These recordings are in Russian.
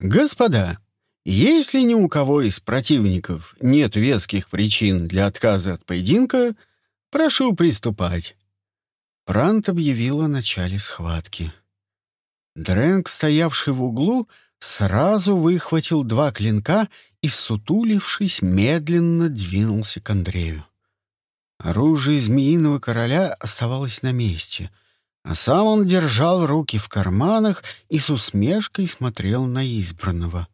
Господа, если ни у кого из противников нет веских причин для отказа от поединка, прошу приступать. Прант объявил о начале схватки. Дрэнк, стоявший в углу, сразу выхватил два клинка и, сутулившись, медленно двинулся к Андрею. Оружие змеиного короля оставалось на месте, а сам он держал руки в карманах и с усмешкой смотрел на избранного.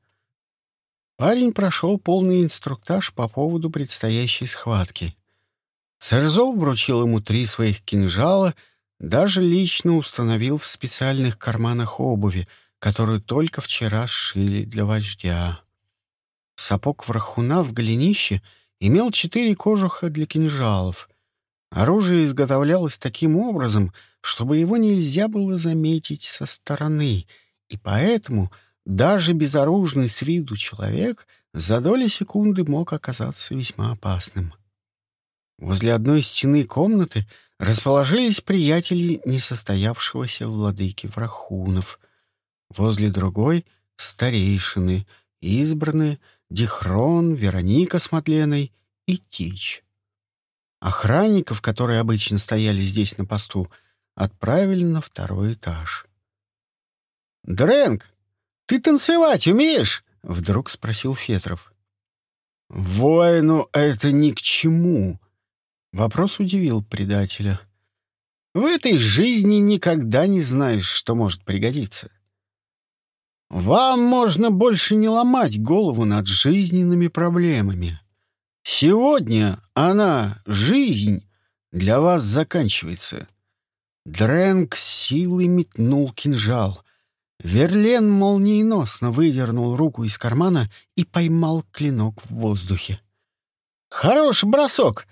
Парень прошел полный инструктаж по поводу предстоящей схватки. Сэрзол вручил ему три своих кинжала, даже лично установил в специальных карманах обуви, которую только вчера сшили для вождя. Сапог врахуна в голенище — имел четыре кожуха для кинжалов. Оружие изготовлялось таким образом, чтобы его нельзя было заметить со стороны, и поэтому даже безоружный с виду человек за доли секунды мог оказаться весьма опасным. Возле одной стены комнаты расположились приятели несостоявшегося владыки Врахунов. Возле другой — старейшины, избранные — Дихрон, Вероника с Матленой и Тич. Охранников, которые обычно стояли здесь на посту, отправили на второй этаж. «Дрэнк, ты танцевать умеешь?» — вдруг спросил Фетров. «Воину это ни к чему!» Вопрос удивил предателя. «В этой жизни никогда не знаешь, что может пригодиться. Вам можно больше не ломать голову над жизненными проблемами. Сегодня она, жизнь, для вас заканчивается. Дрэнк силой метнул кинжал. Верлен молниеносно выдернул руку из кармана и поймал клинок в воздухе. «Хороший бросок!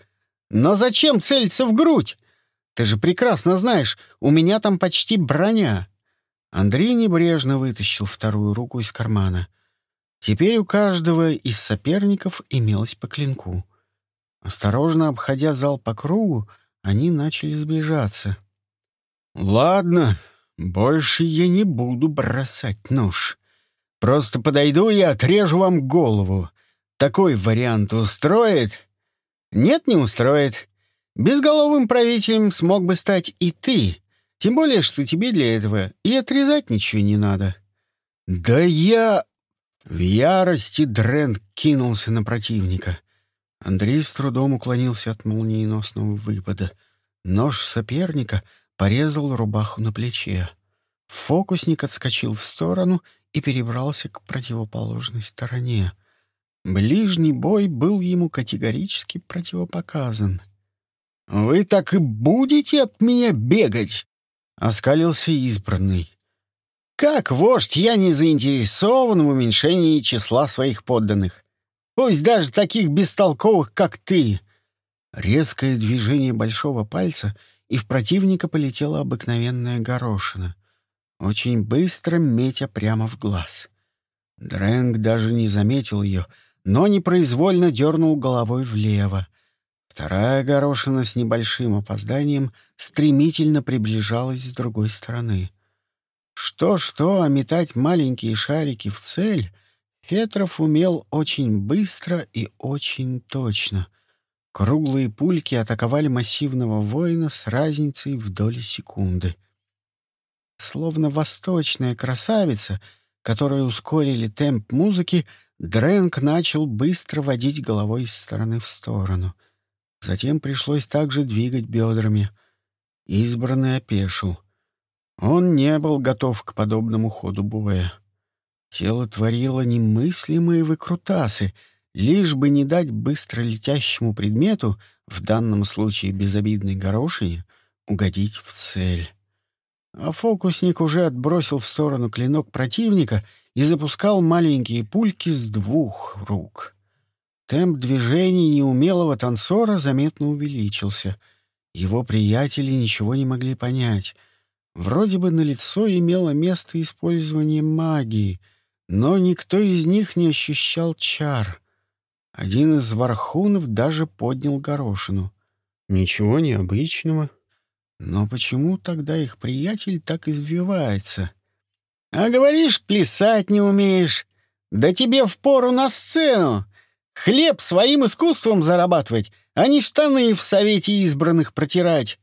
Но зачем целиться в грудь? Ты же прекрасно знаешь, у меня там почти броня. Андрей небрежно вытащил вторую руку из кармана. Теперь у каждого из соперников имелось по клинку. Осторожно обходя зал по кругу, они начали сближаться. «Ладно, больше я не буду бросать нож. Просто подойду и отрежу вам голову. Такой вариант устроит?» «Нет, не устроит. Безголовым правителем смог бы стать и ты, тем более, что тебе для этого и отрезать ничего не надо». «Да я...» В ярости Дрент кинулся на противника. Андрей с трудом уклонился от молниеносного выпада. Нож соперника порезал рубаху на плече. Фокусник отскочил в сторону и перебрался к противоположной стороне. Ближний бой был ему категорически противопоказан. «Вы так и будете от меня бегать?» Оскалился избранный. «Как вождь я не заинтересован в уменьшении числа своих подданных. Пусть даже таких бестолковых, как ты». Резкое движение большого пальца, и в противника полетела обыкновенная горошина. Очень быстро метя прямо в глаз. Дрэнк даже не заметил ее, но непроизвольно дернул головой влево. Вторая горошина с небольшим опозданием стремительно приближалась с другой стороны. Что-что, а метать маленькие шарики в цель Фетров умел очень быстро и очень точно. Круглые пульки атаковали массивного воина с разницей в доли секунды. Словно восточная красавица, которой ускорили темп музыки, Дрэнк начал быстро водить головой из стороны в сторону — Затем пришлось также двигать бедрами. Избранный опешил. Он не был готов к подобному ходу боя. Тело творило немыслимые выкрутасы, лишь бы не дать быстро летящему предмету, в данном случае безобидной горошине, угодить в цель. А фокусник уже отбросил в сторону клинок противника и запускал маленькие пульки с двух рук. Темп движений неумелого танцора заметно увеличился. Его приятели ничего не могли понять. Вроде бы на лицо имело место использование магии, но никто из них не ощущал чар. Один из вархунов даже поднял горошину. Ничего необычного. Но почему тогда их приятель так извивается? А говоришь, плясать не умеешь. Да тебе впору на сцену. Хлеб своим искусством зарабатывать, а не штаны в совете избранных протирать.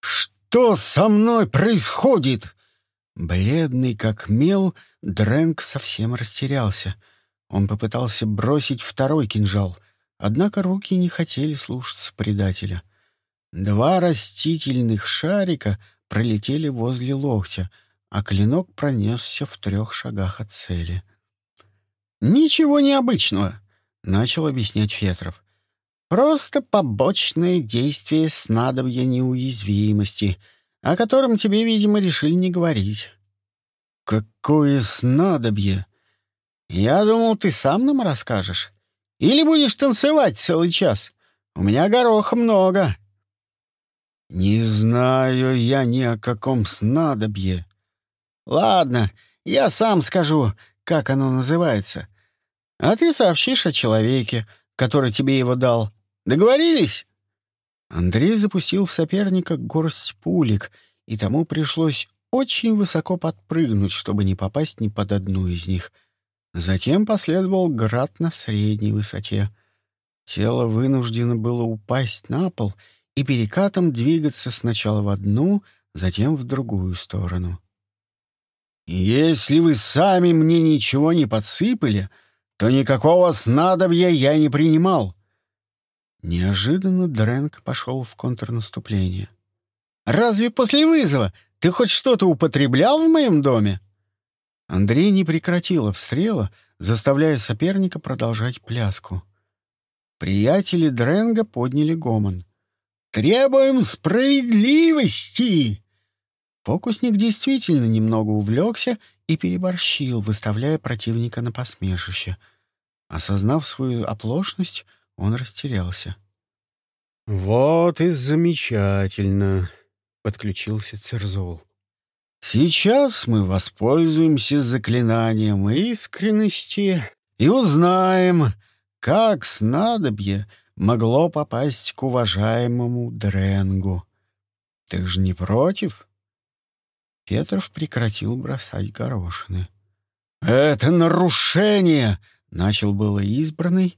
Что со мной происходит? Бледный как мел, Дрэнк совсем растерялся. Он попытался бросить второй кинжал, однако руки не хотели слушаться предателя. Два растительных шарика пролетели возле локтя, а клинок пронесся в трех шагах от цели. «Ничего необычного», — начал объяснять Фетров. «Просто побочное действие снадобья неуязвимости, о котором тебе, видимо, решили не говорить». «Какое снадобье?» «Я думал, ты сам нам расскажешь. Или будешь танцевать целый час. У меня гороха много». «Не знаю я ни о каком снадобье». «Ладно, я сам скажу, как оно называется. А ты сообщишь о человеке, который тебе его дал. Договорились?» Андрей запустил в соперника горсть пулик, и тому пришлось очень высоко подпрыгнуть, чтобы не попасть ни под одну из них. Затем последовал град на средней высоте. Тело вынуждено было упасть на пол — и перекатом двигаться сначала в одну, затем в другую сторону. «Если вы сами мне ничего не подсыпали, то никакого снадобья я не принимал». Неожиданно Дрэнк пошел в контрнаступление. «Разве после вызова ты хоть что-то употреблял в моем доме?» Андрей не прекратил обстрела, заставляя соперника продолжать пляску. Приятели Дренга подняли гомон. Требуем справедливости!» Фокусник действительно немного увлекся и переборщил, выставляя противника на посмешище. Осознав свою оплошность, он растерялся. «Вот и замечательно!» — подключился Церзол. «Сейчас мы воспользуемся заклинанием искренности и узнаем, как снадобье — могло попасть к уважаемому Дренгу. Ты же не против? Петров прекратил бросать горошины. «Это нарушение!» — начал было избранный.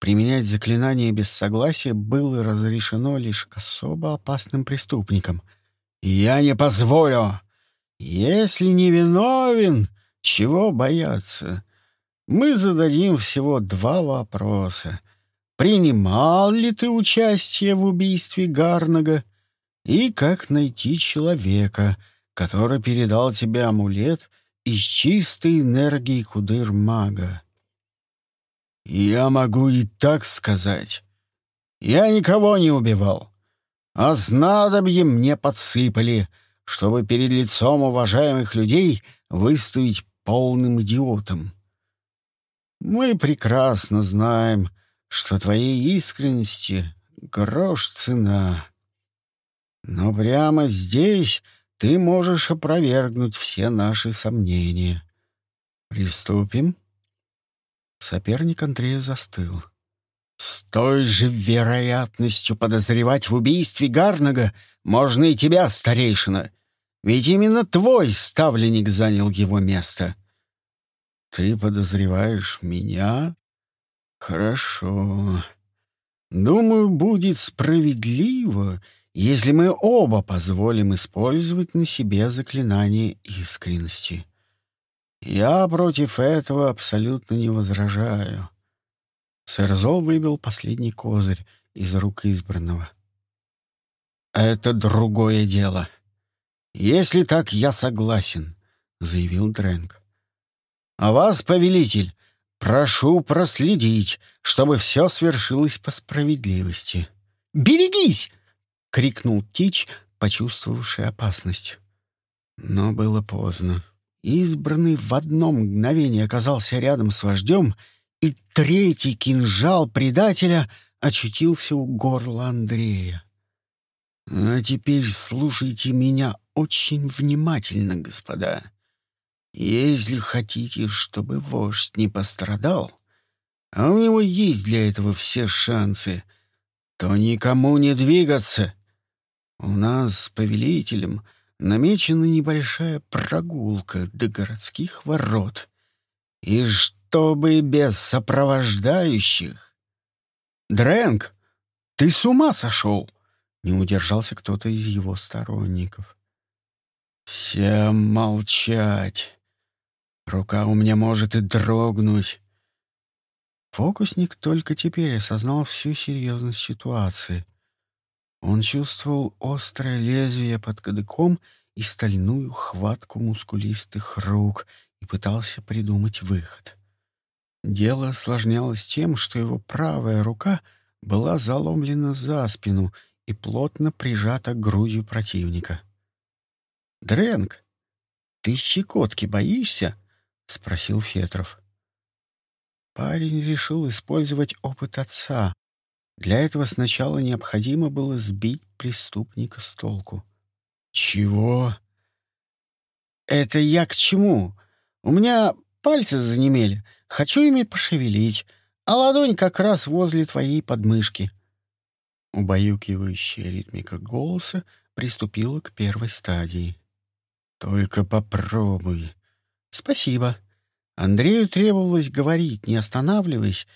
Применять заклинание без согласия было разрешено лишь к особо опасным преступникам. «Я не позволю! Если не виновен, чего бояться? Мы зададим всего два вопроса — принимал ли ты участие в убийстве Гарнага и как найти человека, который передал тебе амулет из чистой энергии кудыр-мага. Я могу и так сказать. Я никого не убивал, а снадобье мне подсыпали, чтобы перед лицом уважаемых людей выставить полным идиотом. Мы прекрасно знаем, что твоей искренности грош цена. Но прямо здесь ты можешь опровергнуть все наши сомнения. Приступим?» Соперник Андрея застыл. «С той же вероятностью подозревать в убийстве Гарнага можно и тебя, старейшина, ведь именно твой ставленник занял его место». «Ты подозреваешь меня?» «Хорошо. Думаю, будет справедливо, если мы оба позволим использовать на себе заклинание искренности. Я против этого абсолютно не возражаю». Сэрзол выбил последний козырь из рук избранного. «Это другое дело. Если так, я согласен», — заявил Дрэнк. «А вас, повелитель, Прошу проследить, чтобы все свершилось по справедливости. «Берегись!» — крикнул Тич, почувствовавший опасность. Но было поздно. Избранный в одно мгновение оказался рядом с вождем, и третий кинжал предателя очутился у горла Андрея. «А теперь слушайте меня очень внимательно, господа. Если хотите, чтобы вождь не пострадал, а у него есть для этого все шансы, то никому не двигаться. У нас с повелителем намечена небольшая прогулка до городских ворот. И чтобы без сопровождающих... Дрэнк, ты с ума сошел? Не удержался кто-то из его сторонников. Всем молчать. Рука у меня может и дрогнуть. Фокусник только теперь осознал всю серьезность ситуации. Он чувствовал острое лезвие под кадыком и стальную хватку мускулистых рук и пытался придумать выход. Дело осложнялось тем, что его правая рука была заломлена за спину и плотно прижата к грудью противника. «Дрэнк, ты щекотки боишься?» — спросил Фетров. Парень решил использовать опыт отца, для этого сначала необходимо было сбить преступника с толку. «Чего?» «Это я к чему? У меня пальцы занемели. Хочу ими пошевелить, а ладонь как раз возле твоей подмышки». Убаюкивающая ритмика голоса приступила к первой стадии. «Только попробуй». «Спасибо». Андрею требовалось говорить, не останавливаясь,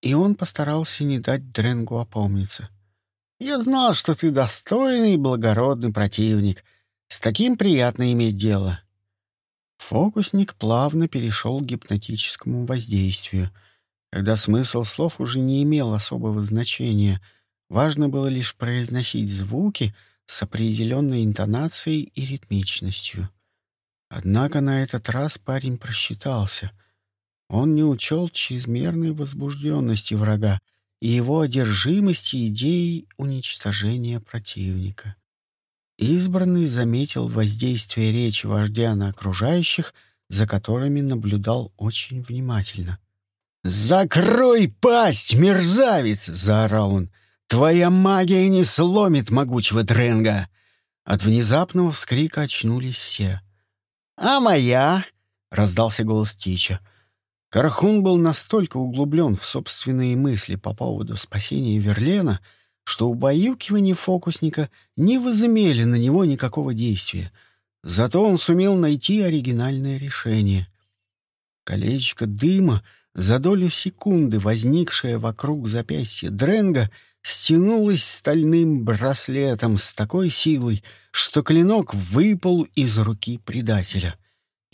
и он постарался не дать Дренгу опомниться. «Я знал, что ты достойный и благородный противник. С таким приятно иметь дело». Фокусник плавно перешел к гипнотическому воздействию. Когда смысл слов уже не имел особого значения, важно было лишь произносить звуки с определенной интонацией и ритмичностью. Однако на этот раз парень просчитался — он не учел чрезмерной возбужденности врага и его одержимости идеей уничтожения противника. Избранный заметил воздействие речи вождя на окружающих, за которыми наблюдал очень внимательно. «Закрой пасть, мерзавец!» — заорал он. «Твоя магия не сломит могучего Дренга!» От внезапного вскрика очнулись все. «А моя?» — раздался голос Тича. Карахун был настолько углублен в собственные мысли по поводу спасения Верлена, что убаюкивание фокусника не возымели на него никакого действия. Зато он сумел найти оригинальное решение. Колечко дыма, за долю секунды возникшее вокруг запястья Дренга, стянулось стальным браслетом с такой силой, что клинок выпал из руки предателя —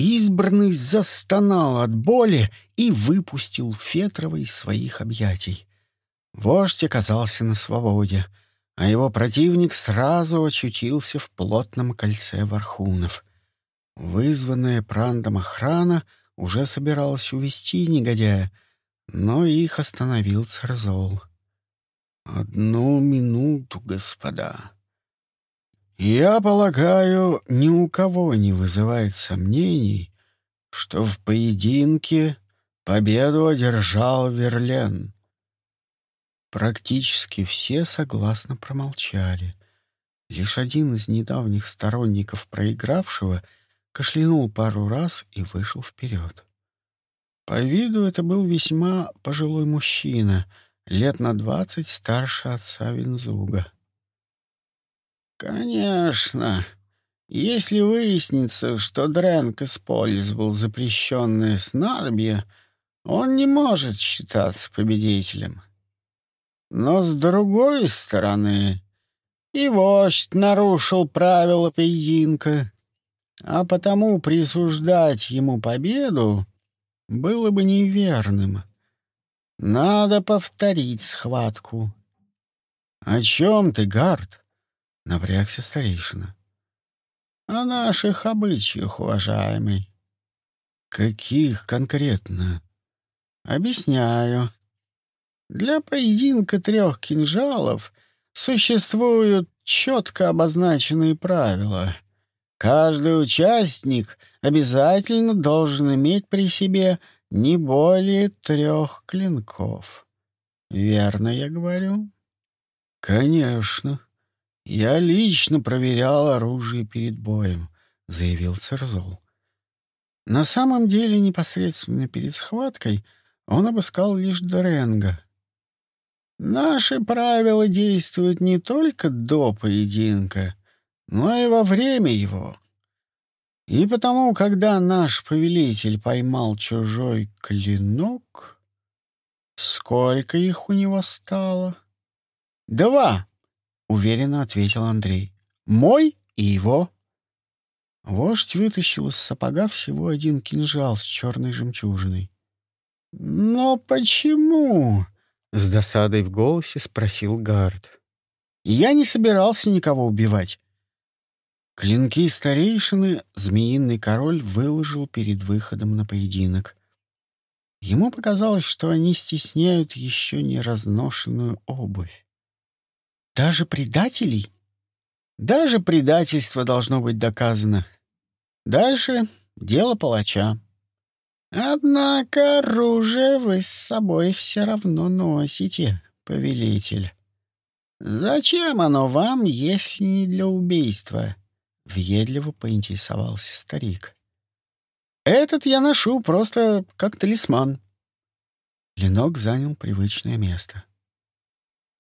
Избранный застонал от боли и выпустил Фетрова из своих объятий. Вождь оказался на свободе, а его противник сразу очутился в плотном кольце вархунов. Вызванная прандом охрана уже собиралась увести негодяя, но их остановил Церзол. «Одну минуту, господа», я полагаю, ни у кого не вызывает сомнений, что в поединке победу одержал Верлен. Практически все согласно промолчали. Лишь один из недавних сторонников проигравшего кашлянул пару раз и вышел вперед. По виду это был весьма пожилой мужчина, лет на двадцать старше отца Винзуга. «Конечно. Если выяснится, что Дрэнк использовал запрещенное снадобье, он не может считаться победителем. Но с другой стороны, и вождь нарушил правила поединка, а потому присуждать ему победу было бы неверным. Надо повторить схватку. — О чем ты, Гард? — напрягся старейшина. «О наших обычаях, уважаемый». «Каких конкретно?» «Объясняю. Для поединка трех кинжалов существуют четко обозначенные правила. Каждый участник обязательно должен иметь при себе не более трех клинков. Верно я говорю?» «Конечно», «Я лично проверял оружие перед боем», — заявил Церзол. На самом деле, непосредственно перед схваткой он обыскал лишь Доренга. «Наши правила действуют не только до поединка, но и во время его. И потому, когда наш повелитель поймал чужой клинок, сколько их у него стало? Два, уверенно ответил Андрей. Мой и его. Вождь вытащил из сапога всего один кинжал с черной жемчужиной. «Но почему?» — с досадой в голосе спросил Гард. «Я не собирался никого убивать». Клинки старейшины змеиный король выложил перед выходом на поединок. Ему показалось, что они стесняют еще не разношенную обувь. «Даже предателей?» «Даже предательство должно быть доказано. Дальше дело палача». «Однако оружие вы с собой все равно носите, повелитель. Зачем оно вам, если не для убийства?» — въедливо поинтересовался старик. «Этот я ношу просто как талисман». Ленок занял привычное место.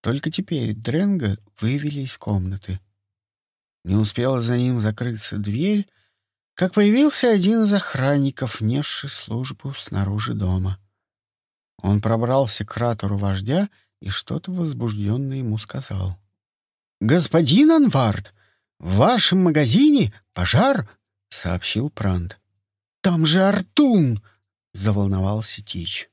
Только теперь Дренга вывели из комнаты. Не успела за ним закрыться дверь, как появился один из охранников, несший службу снаружи дома. Он пробрался к кратеру вождя и что-то возбужденно ему сказал. «Господин Анвард, в вашем магазине пожар!» — сообщил Прант. «Там же Артун!» — заволновался Тич.